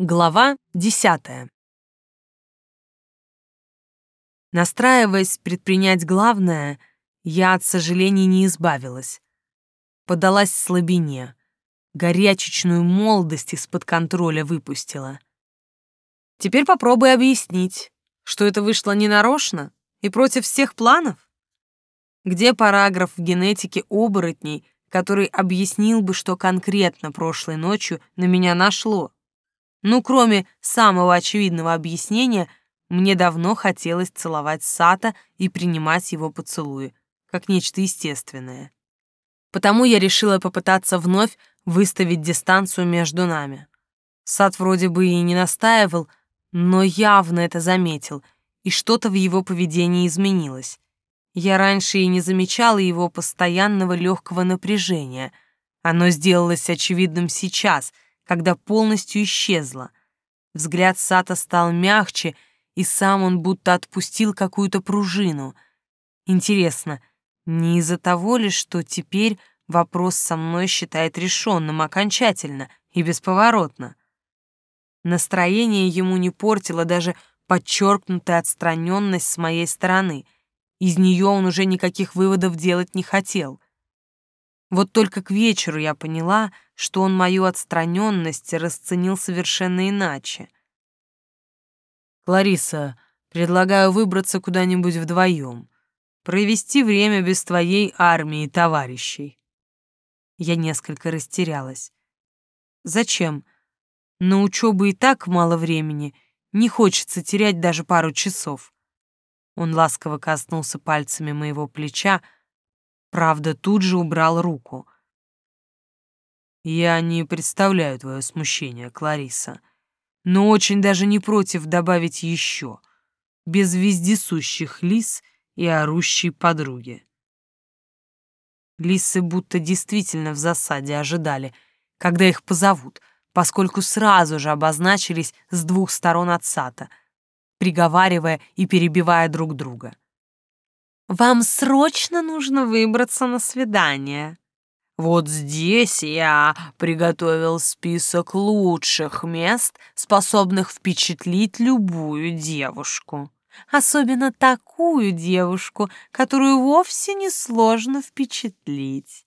Глава десятая. Настраиваясь предпринять главное, я от сожалений не избавилась. Подалась слабине, горячечную молодость из-под контроля выпустила. Теперь попробуй объяснить, что это вышло ненарочно и против всех планов? Где параграф в генетике оборотней, который объяснил бы, что конкретно прошлой ночью на меня нашло? Ну, кроме самого очевидного объяснения, мне давно хотелось целовать Сата и принимать его поцелуи, как нечто естественное. Потому я решила попытаться вновь выставить дистанцию между нами. Сат вроде бы и не настаивал, но явно это заметил, и что-то в его поведении изменилось. Я раньше и не замечала его постоянного легкого напряжения. Оно сделалось очевидным сейчас — когда полностью исчезла. Взгляд Сата стал мягче, и сам он будто отпустил какую-то пружину. Интересно, не из-за того ли, что теперь вопрос со мной считает решенным окончательно и бесповоротно? Настроение ему не портило даже подчеркнутая отстраненность с моей стороны. Из нее он уже никаких выводов делать не хотел — вот только к вечеру я поняла, что он мою отстраненность расценил совершенно иначе. «Клариса, предлагаю выбраться куда-нибудь вдвоем, провести время без твоей армии товарищей». Я несколько растерялась. «Зачем? На учебу и так мало времени, не хочется терять даже пару часов». Он ласково коснулся пальцами моего плеча, Правда, тут же убрал руку. «Я не представляю твое смущение, Клариса, но очень даже не против добавить еще, без вездесущих лис и орущей подруги». Лисы будто действительно в засаде ожидали, когда их позовут, поскольку сразу же обозначились с двух сторон от сата, приговаривая и перебивая друг друга. Вам срочно нужно выбраться на свидание. Вот здесь я приготовил список лучших мест, способных впечатлить любую девушку. Особенно такую девушку, которую вовсе не сложно впечатлить.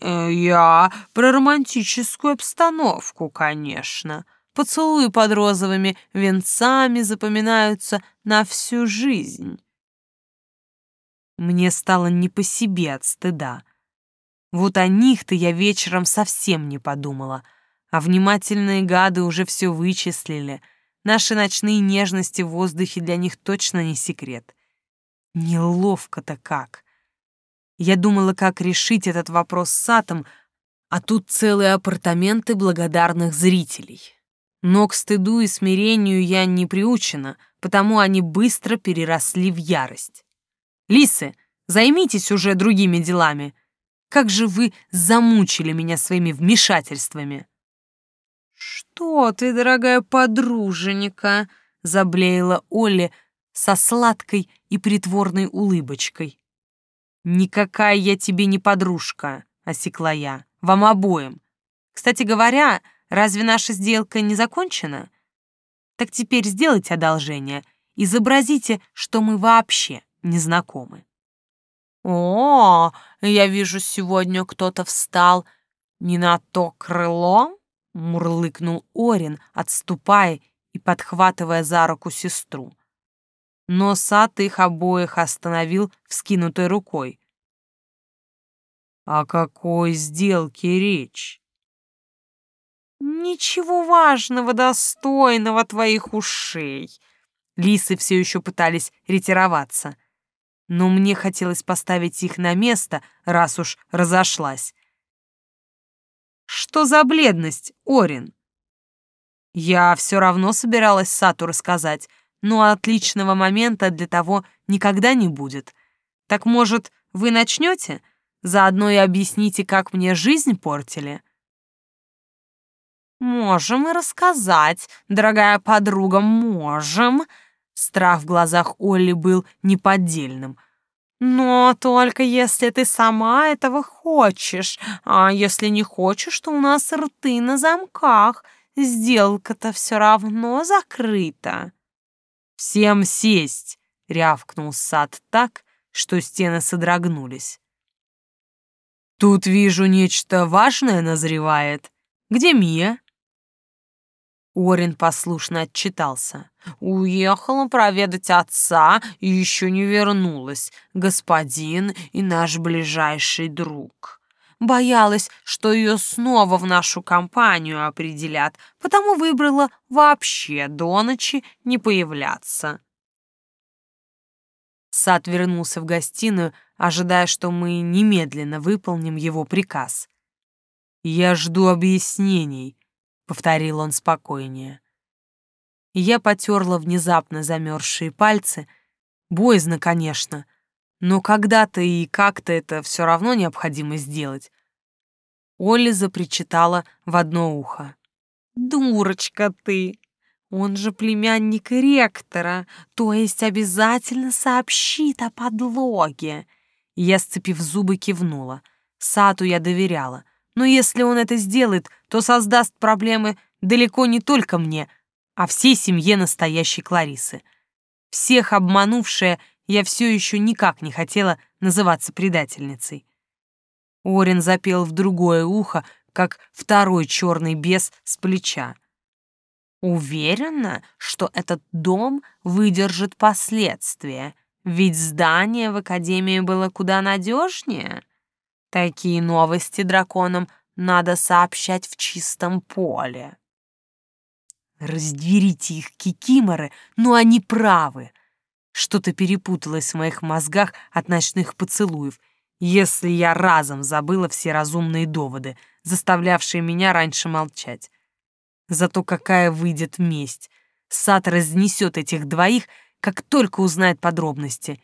Э, я про романтическую обстановку, конечно. Поцелуи под розовыми венцами запоминаются на всю жизнь. Мне стало не по себе от стыда. Вот о них-то я вечером совсем не подумала, а внимательные гады уже все вычислили. Наши ночные нежности в воздухе для них точно не секрет. Неловко-то как. Я думала, как решить этот вопрос с Сатом, а тут целые апартаменты благодарных зрителей. Но к стыду и смирению я не приучена, потому они быстро переросли в ярость. Лисы, займитесь уже другими делами. Как же вы замучили меня своими вмешательствами!» «Что ты, дорогая подруженька?» — заблеяла Олли со сладкой и притворной улыбочкой. «Никакая я тебе не подружка», — осекла я, — «вам обоим. Кстати говоря, разве наша сделка не закончена? Так теперь сделайте одолжение, изобразите, что мы вообще незнакомы. «О, я вижу, сегодня кто-то встал не на то крыло?» — мурлыкнул Орин, отступая и подхватывая за руку сестру. Но сад их обоих остановил вскинутой рукой. «О какой сделке речь?» «Ничего важного, достойного твоих ушей!» Лисы все еще пытались ретироваться но мне хотелось поставить их на место, раз уж разошлась. «Что за бледность, Орин?» Я все равно собиралась Сату рассказать, но отличного момента для того никогда не будет. Так, может, вы начнете? Заодно и объясните, как мне жизнь портили. Можем и рассказать, дорогая подруга, можем, Страх в глазах Олли был неподдельным. «Но только если ты сама этого хочешь, а если не хочешь, то у нас рты на замках. сделка-то все равно закрыта. «Всем сесть!» — рявкнул сад так, что стены содрогнулись. «Тут вижу, нечто важное назревает. Где Мия?» Орин послушно отчитался. «Уехала проведать отца и еще не вернулась, господин и наш ближайший друг. Боялась, что ее снова в нашу компанию определят, потому выбрала вообще до ночи не появляться». Сад вернулся в гостиную, ожидая, что мы немедленно выполним его приказ. «Я жду объяснений», — повторил он спокойнее. Я потерла внезапно замерзшие пальцы. Боязно, конечно, но когда-то и как-то это все равно необходимо сделать. Олли запричитала в одно ухо. «Дурочка ты! Он же племянник ректора, то есть обязательно сообщит о подлоге!» Я, сцепив зубы, кивнула. Сату я доверяла — но если он это сделает, то создаст проблемы далеко не только мне, а всей семье настоящей Кларисы. Всех обманувшая, я все еще никак не хотела называться предательницей. Орин запел в другое ухо, как второй черный бес с плеча. Уверена, что этот дом выдержит последствия, ведь здание в Академии было куда надежнее. Такие новости драконам надо сообщать в чистом поле. Раздерите их, кикиморы, но они правы. Что-то перепуталось в моих мозгах от ночных поцелуев, если я разом забыла все разумные доводы, заставлявшие меня раньше молчать. Зато какая выйдет месть. Сад разнесет этих двоих, как только узнает подробности.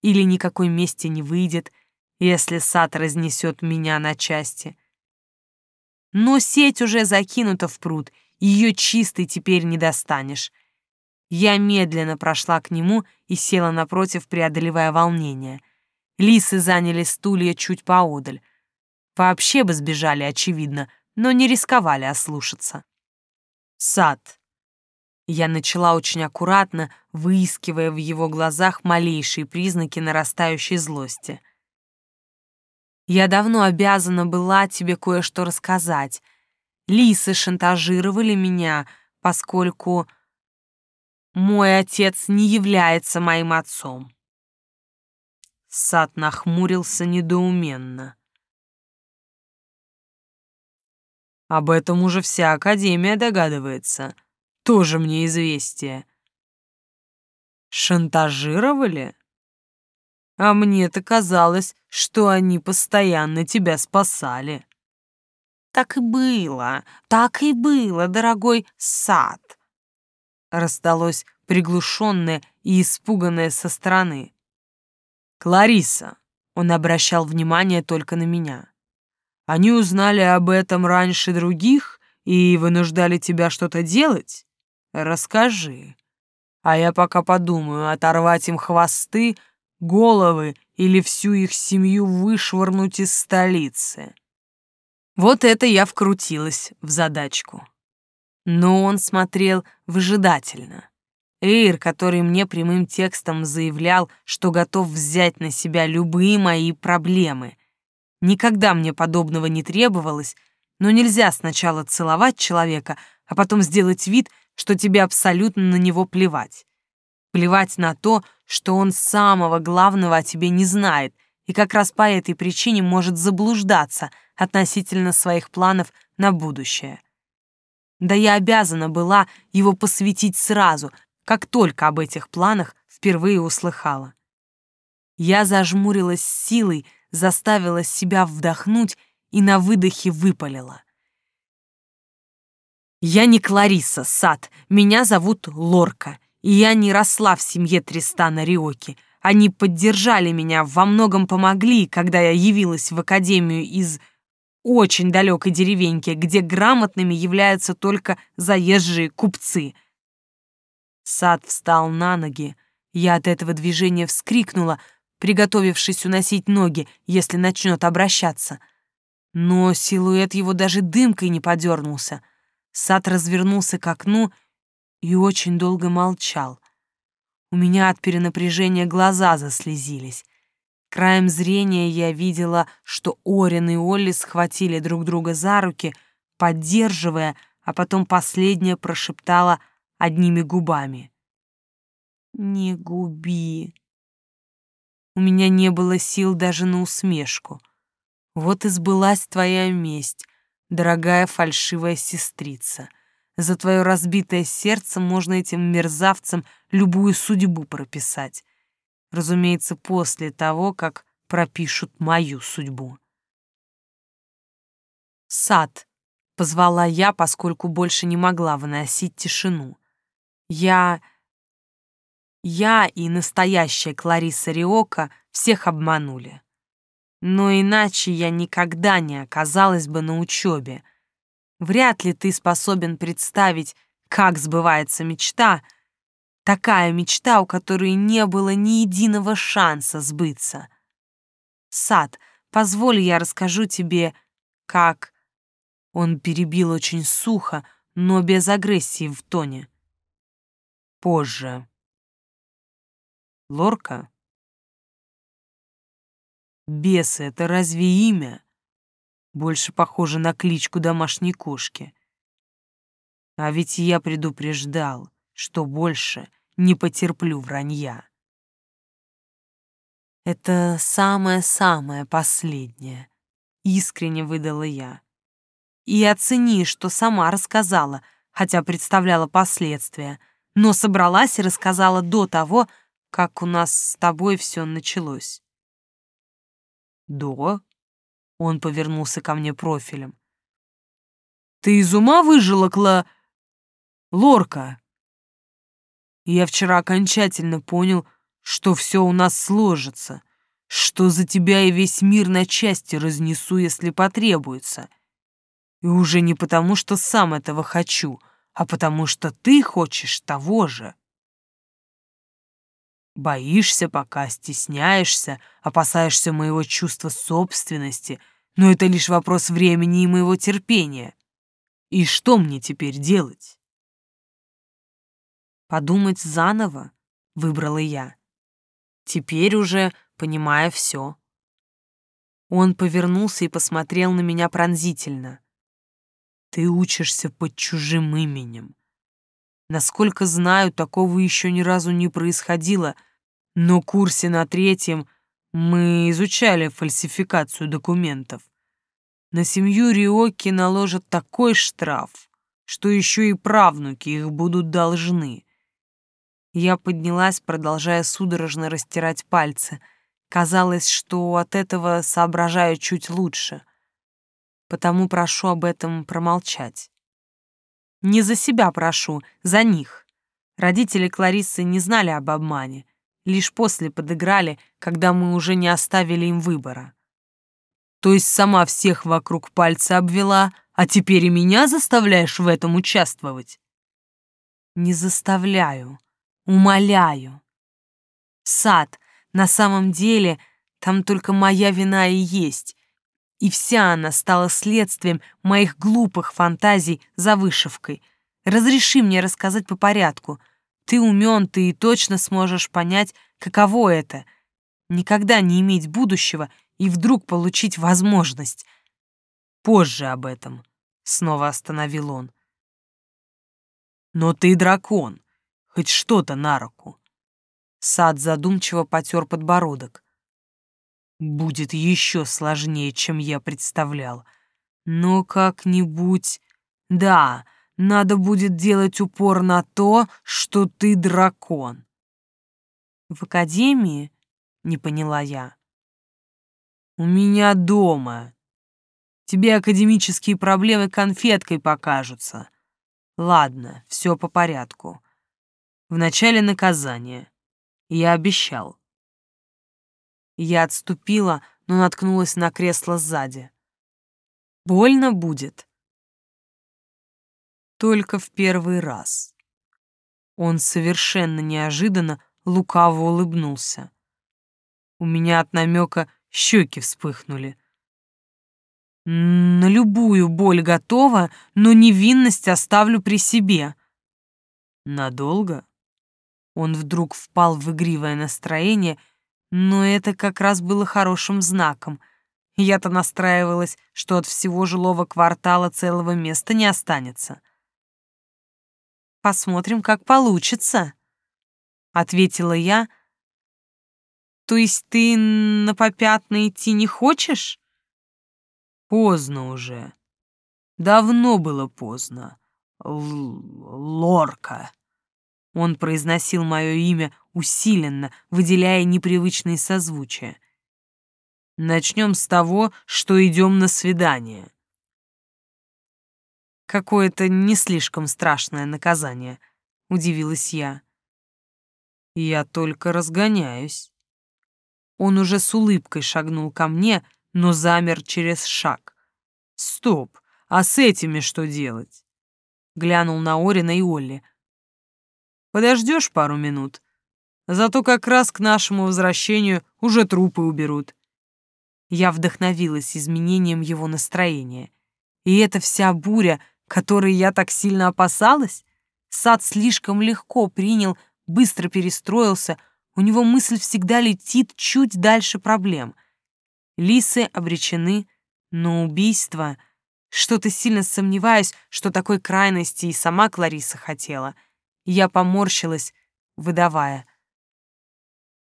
Или никакой мести не выйдет — если сад разнесет меня на части. Но сеть уже закинута в пруд, ее чистой теперь не достанешь. Я медленно прошла к нему и села напротив, преодолевая волнение. Лисы заняли стулья чуть поодаль. Вообще бы сбежали, очевидно, но не рисковали ослушаться. Сад. Я начала очень аккуратно, выискивая в его глазах малейшие признаки нарастающей злости — я давно обязана была тебе кое-что рассказать. Лисы шантажировали меня, поскольку мой отец не является моим отцом. Сад нахмурился недоуменно. Об этом уже вся Академия догадывается. Тоже мне известие. Шантажировали? А мне-то казалось, что они постоянно тебя спасали. Так и было, так и было, дорогой сад. Раздалось приглушенное и испуганное со стороны. Клариса, он обращал внимание только на меня. Они узнали об этом раньше других и вынуждали тебя что-то делать? Расскажи. А я пока подумаю, оторвать им хвосты головы или всю их семью вышвырнуть из столицы. Вот это я вкрутилась в задачку. Но он смотрел выжидательно. Эйр, который мне прямым текстом заявлял, что готов взять на себя любые мои проблемы. Никогда мне подобного не требовалось, но нельзя сначала целовать человека, а потом сделать вид, что тебе абсолютно на него плевать. Плевать на то, что он самого главного о тебе не знает и как раз по этой причине может заблуждаться относительно своих планов на будущее. Да я обязана была его посвятить сразу, как только об этих планах впервые услыхала. Я зажмурилась силой, заставила себя вдохнуть и на выдохе выпалила. «Я не Клариса, Сад, меня зовут Лорка, и я не росла в семье Тристана Риоки. Они поддержали меня, во многом помогли, когда я явилась в академию из очень далекой деревеньки, где грамотными являются только заезжие купцы. Сад встал на ноги. Я от этого движения вскрикнула, приготовившись уносить ноги, если начнет обращаться. Но силуэт его даже дымкой не подернулся. Сад развернулся к окну и очень долго молчал. У меня от перенапряжения глаза заслезились. Краем зрения я видела, что Орин и Олли схватили друг друга за руки, поддерживая, а потом последняя прошептала одними губами. «Не губи». У меня не было сил даже на усмешку. Вот и сбылась твоя месть, дорогая фальшивая сестрица. За твое разбитое сердце можно этим мерзавцам любую судьбу прописать. Разумеется, после того, как пропишут мою судьбу. «Сад», — позвала я, поскольку больше не могла выносить тишину. «Я...» Я и настоящая Клариса Риока всех обманули. Но иначе я никогда не оказалась бы на учебе. Вряд ли ты способен представить, как сбывается мечта, такая мечта, у которой не было ни единого шанса сбыться. Сад, позволь я расскажу тебе, как... Он перебил очень сухо, но без агрессии в тоне. Позже. Лорка? Бесы — это разве имя? Больше похоже на кличку домашней кошки. А ведь я предупреждал, что больше не потерплю вранья. Это самое-самое последнее, искренне выдала я. И оцени, что сама рассказала, хотя представляла последствия, но собралась и рассказала до того, как у нас с тобой все началось. «Да?» — он повернулся ко мне профилем. «Ты из ума выжила, Кла... Лорка?» Я вчера окончательно понял, что все у нас сложится, что за тебя и весь мир на части разнесу, если потребуется. И уже не потому, что сам этого хочу, а потому что ты хочешь того же. Боишься пока, стесняешься, опасаешься моего чувства собственности, но это лишь вопрос времени и моего терпения. И что мне теперь делать? Подумать заново, выбрала я. Теперь уже понимая все. Он повернулся и посмотрел на меня пронзительно. Ты учишься под чужим именем. Насколько знаю, такого еще ни разу не происходило, но курсе на третьем мы изучали фальсификацию документов. На семью Риоки наложат такой штраф, что еще и правнуки их будут должны. Я поднялась, продолжая судорожно растирать пальцы. Казалось, что от этого соображаю чуть лучше. Потому прошу об этом промолчать. Не за себя прошу, за них. Родители Кларисы не знали об обмане лишь после подыграли, когда мы уже не оставили им выбора. То есть сама всех вокруг пальца обвела, а теперь и меня заставляешь в этом участвовать? Не заставляю, умоляю. Сад, на самом деле, там только моя вина и есть, и вся она стала следствием моих глупых фантазий за вышивкой. Разреши мне рассказать по порядку — ты умен, ты и точно сможешь понять, каково это — никогда не иметь будущего и вдруг получить возможность. Позже об этом, — снова остановил он. Но ты дракон, хоть что-то на руку. Сад задумчиво потер подбородок. Будет еще сложнее, чем я представлял. Но как-нибудь... Да, надо будет делать упор на то, что ты дракон. В академии? Не поняла я. У меня дома. Тебе академические проблемы конфеткой покажутся. Ладно, все по порядку. Вначале наказание. Я обещал. Я отступила, но наткнулась на кресло сзади. Больно будет. Только в первый раз. Он совершенно неожиданно лукаво улыбнулся. У меня от намека щеки вспыхнули. На любую боль готова, но невинность оставлю при себе. Надолго? Он вдруг впал в игривое настроение, но это как раз было хорошим знаком. Я-то настраивалась, что от всего жилого квартала целого места не останется. Посмотрим, как получится, ответила я. То есть ты на попятный идти не хочешь? Поздно уже. Давно было поздно. Л Лорка. Он произносил мое имя усиленно, выделяя непривычные созвучия. Начнем с того, что идем на свидание. Какое-то не слишком страшное наказание, удивилась я. Я только разгоняюсь. Он уже с улыбкой шагнул ко мне, но замер через шаг. Стоп, а с этими что делать? Глянул на Орина и Олли. Подождешь пару минут? Зато как раз к нашему возвращению уже трупы уберут. Я вдохновилась изменением его настроения. И эта вся буря которой я так сильно опасалась? Сад слишком легко принял, быстро перестроился, у него мысль всегда летит чуть дальше проблем. Лисы обречены, но убийство... Что-то сильно сомневаюсь, что такой крайности и сама Клариса хотела. Я поморщилась, выдавая.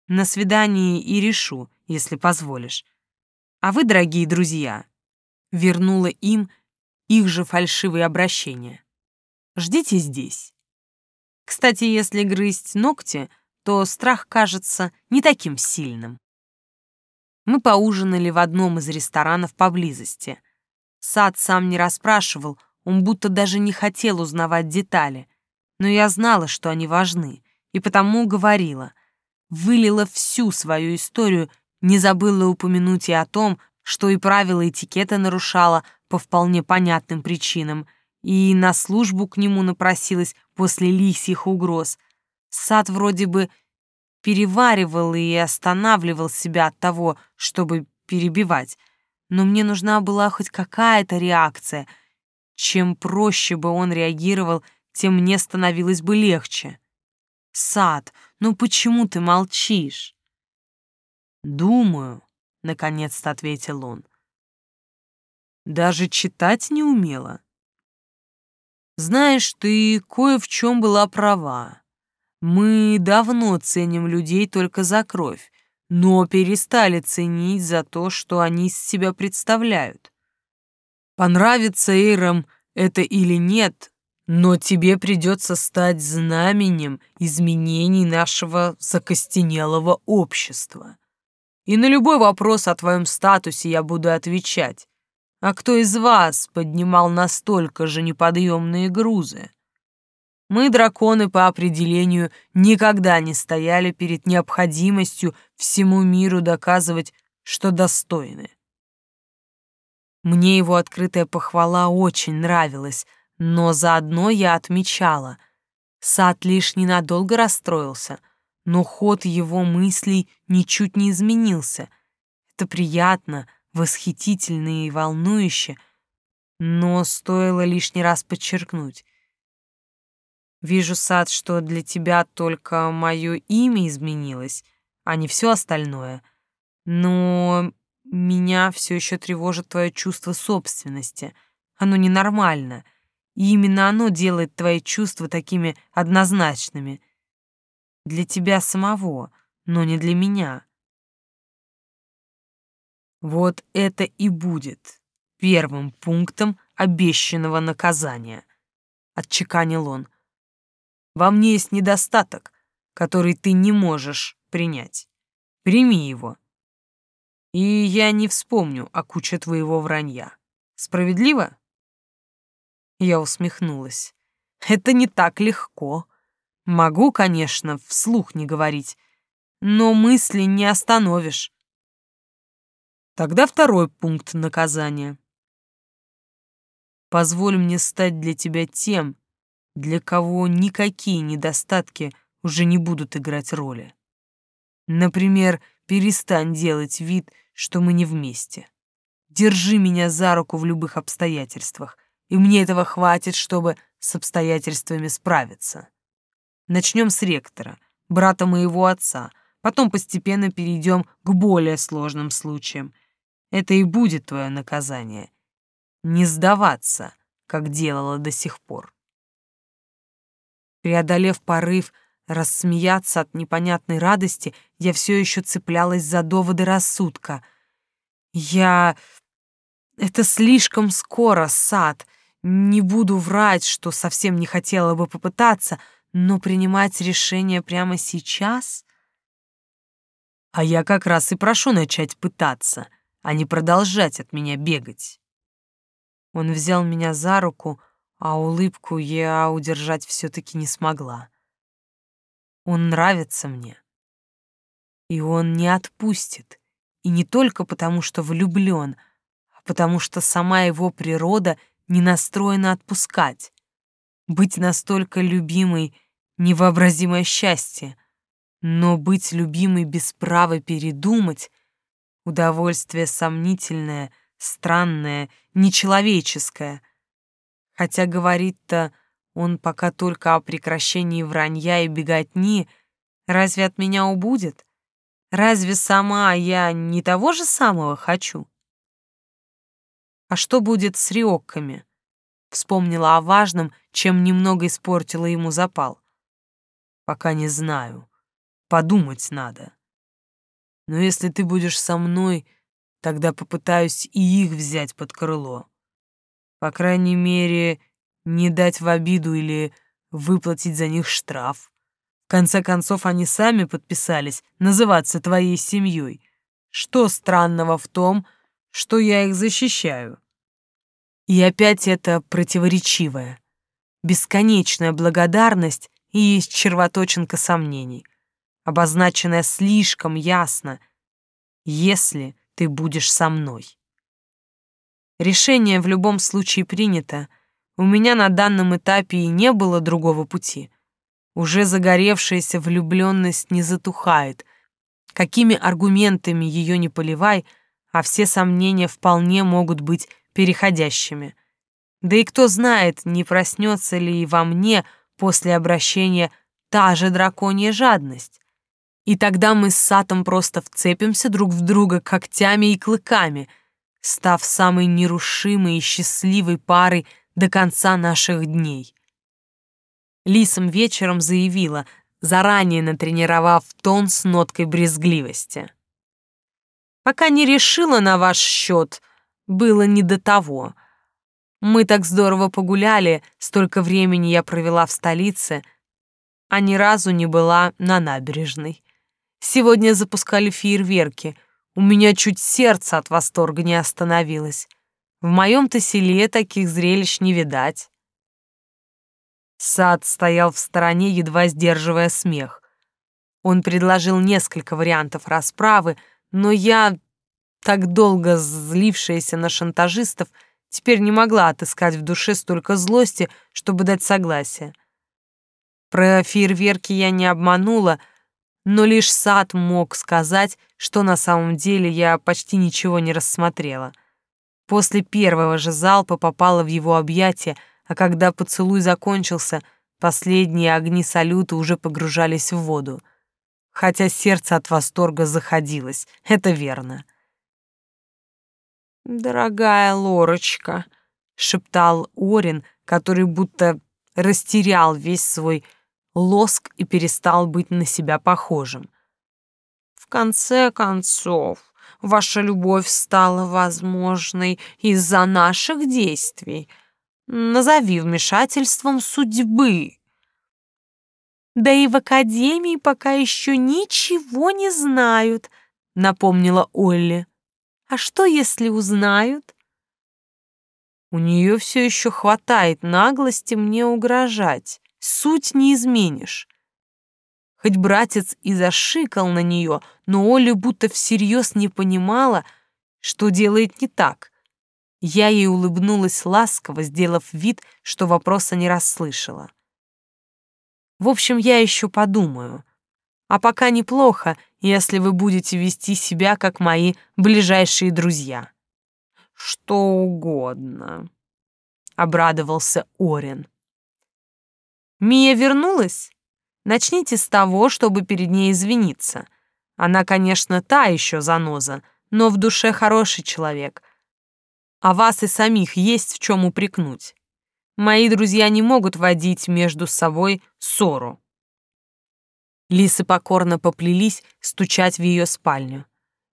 На свидании и решу, если позволишь. А вы, дорогие друзья, вернула им их же фальшивые обращения. Ждите здесь. Кстати, если грызть ногти, то страх кажется не таким сильным. Мы поужинали в одном из ресторанов поблизости. Сад сам не расспрашивал, он будто даже не хотел узнавать детали, но я знала, что они важны, и потому говорила, вылила всю свою историю, не забыла упомянуть и о том, что и правила этикета нарушала, по вполне понятным причинам, и на службу к нему напросилась после лисьих угроз. Сад вроде бы переваривал и останавливал себя от того, чтобы перебивать, но мне нужна была хоть какая-то реакция. Чем проще бы он реагировал, тем мне становилось бы легче. «Сад, ну почему ты молчишь?» «Думаю», — наконец-то ответил он. Даже читать не умела. Знаешь, ты кое в чем была права. Мы давно ценим людей только за кровь, но перестали ценить за то, что они из себя представляют. Понравится Эйрам это или нет, но тебе придется стать знаменем изменений нашего закостенелого общества. И на любой вопрос о твоем статусе я буду отвечать. А кто из вас поднимал настолько же неподъемные грузы? Мы, драконы, по определению, никогда не стояли перед необходимостью всему миру доказывать, что достойны. Мне его открытая похвала очень нравилась, но заодно я отмечала. Сад лишь ненадолго расстроился, но ход его мыслей ничуть не изменился. Это приятно, восхитительно и волнующе, но стоило лишний раз подчеркнуть. Вижу, Сад, что для тебя только мое имя изменилось, а не все остальное. Но меня все еще тревожит твое чувство собственности. Оно ненормально, и именно оно делает твои чувства такими однозначными. Для тебя самого, но не для меня. Вот это и будет первым пунктом обещанного наказания, отчеканил он. Во мне есть недостаток, который ты не можешь принять. Прими его. И я не вспомню о куче твоего вранья. Справедливо? Я усмехнулась. Это не так легко. Могу, конечно, вслух не говорить, но мысли не остановишь. Тогда второй пункт наказания. Позволь мне стать для тебя тем, для кого никакие недостатки уже не будут играть роли. Например, перестань делать вид, что мы не вместе. держи меня за руку в любых обстоятельствах, и мне этого хватит, чтобы с обстоятельствами справиться. Начнем с ректора, брата моего отца, потом постепенно перейдем к более сложным случаям. Это и будет твое наказание. Не сдаваться, как делала до сих пор. Преодолев порыв рассмеяться от непонятной радости, я все еще цеплялась за доводы рассудка. Я... Это слишком скоро, сад. Не буду врать, что совсем не хотела бы попытаться, но принимать решение прямо сейчас... А я как раз и прошу начать пытаться, а не продолжать от меня бегать. Он взял меня за руку, а улыбку я удержать все-таки не смогла. Он нравится мне. И он не отпустит. И не только потому, что влюблен, а потому что сама его природа не настроена отпускать. Быть настолько любимой — невообразимое счастье. Но быть любимой без права передумать — удовольствие сомнительное, странное, нечеловеческое. Хотя говорит-то он пока только о прекращении вранья и беготни. Разве от меня убудет? Разве сама я не того же самого хочу? А что будет с риокками? Вспомнила о важном, чем немного испортила ему запал. Пока не знаю. Подумать надо. Но если ты будешь со мной, тогда попытаюсь и их взять под крыло. По крайней мере, не дать в обиду или выплатить за них штраф. В конце концов, они сами подписались называться твоей семьей. Что странного в том, что я их защищаю? И опять это противоречивое. Бесконечная благодарность и есть червоточинка сомнений, обозначенная слишком ясно, если ты будешь со мной. Решение в любом случае принято — у меня на данном этапе и не было другого пути. Уже загоревшаяся влюбленность не затухает. Какими аргументами ее не поливай, а все сомнения вполне могут быть переходящими. Да и кто знает, не проснется ли и во мне после обращения та же драконья жадность. И тогда мы с Сатом просто вцепимся друг в друга когтями и клыками, став самой нерушимой и счастливой парой до конца наших дней. Лисом вечером заявила, заранее натренировав тон с ноткой брезгливости. «Пока не решила на ваш счет, было не до того. Мы так здорово погуляли, столько времени я провела в столице, а ни разу не была на набережной. Сегодня запускали фейерверки, у меня чуть сердце от восторга не остановилось. В моем-то селе таких зрелищ не видать. Сад стоял в стороне, едва сдерживая смех. Он предложил несколько вариантов расправы, но я, так долго злившаяся на шантажистов, теперь не могла отыскать в душе столько злости, чтобы дать согласие. Про фейерверки я не обманула, но лишь сад мог сказать, что на самом деле я почти ничего не рассмотрела — После первого же залпа попала в его объятия, а когда поцелуй закончился, последние огни салюта уже погружались в воду. Хотя сердце от восторга заходилось, это верно. «Дорогая Лорочка», — шептал Орин, который будто растерял весь свой лоск и перестал быть на себя похожим. «В конце концов, Ваша любовь стала возможной из-за наших действий. Назови вмешательством судьбы. Да и в академии пока еще ничего не знают, напомнила Олли. А что, если узнают? У нее все еще хватает наглости мне угрожать. Суть не изменишь. Хоть братец и зашикал на нее, но Оля будто всерьез не понимала, что делает не так. Я ей улыбнулась ласково, сделав вид, что вопроса не расслышала. В общем, я еще подумаю. А пока неплохо, если вы будете вести себя как мои ближайшие друзья. что угодно», — обрадовался Орин. «Мия вернулась? Начните с того, чтобы перед ней извиниться. Она, конечно, та еще заноза, но в душе хороший человек. А вас и самих есть в чем упрекнуть. Мои друзья не могут водить между собой ссору». Лисы покорно поплелись стучать в ее спальню.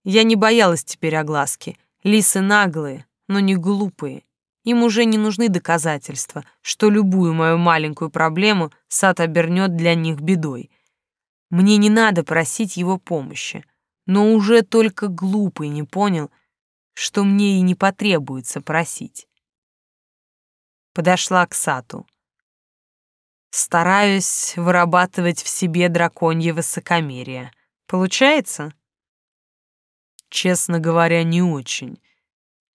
Я не боялась теперь огласки. Лисы наглые, но не глупые. Им уже не нужны доказательства, что любую мою маленькую проблему сад обернет для них бедой. Мне не надо просить его помощи, но уже только глупый не понял, что мне и не потребуется просить. Подошла к Сату. Стараюсь вырабатывать в себе драконье высокомерие. Получается? Честно говоря, не очень.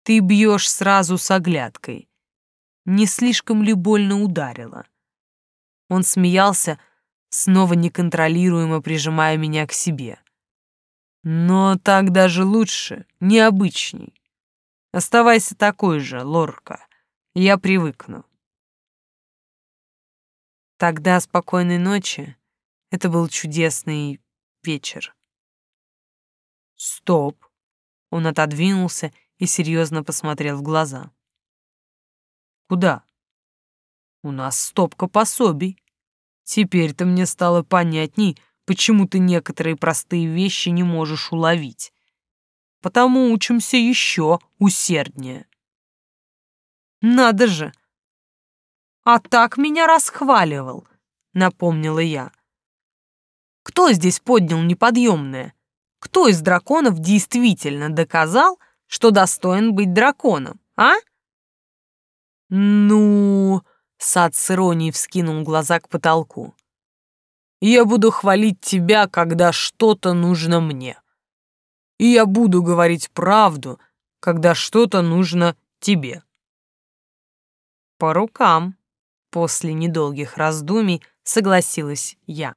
Ты бьешь сразу с оглядкой. Не слишком ли больно ударила? Он смеялся, снова неконтролируемо прижимая меня к себе. Но так даже лучше, необычней. Оставайся такой же, Лорка. Я привыкну. Тогда спокойной ночи. Это был чудесный вечер. Стоп. Он отодвинулся и серьезно посмотрел в глаза. Куда? У нас стопка пособий. Теперь-то мне стало понятней, почему ты некоторые простые вещи не можешь уловить. Потому учимся еще усерднее. Надо же! А так меня расхваливал, напомнила я. Кто здесь поднял неподъемное? Кто из драконов действительно доказал, что достоин быть драконом, а? Ну, Сад с иронией вскинул глаза к потолку. Я буду хвалить тебя, когда что-то нужно мне. И я буду говорить правду, когда что-то нужно тебе. По рукам, после недолгих раздумий, согласилась я.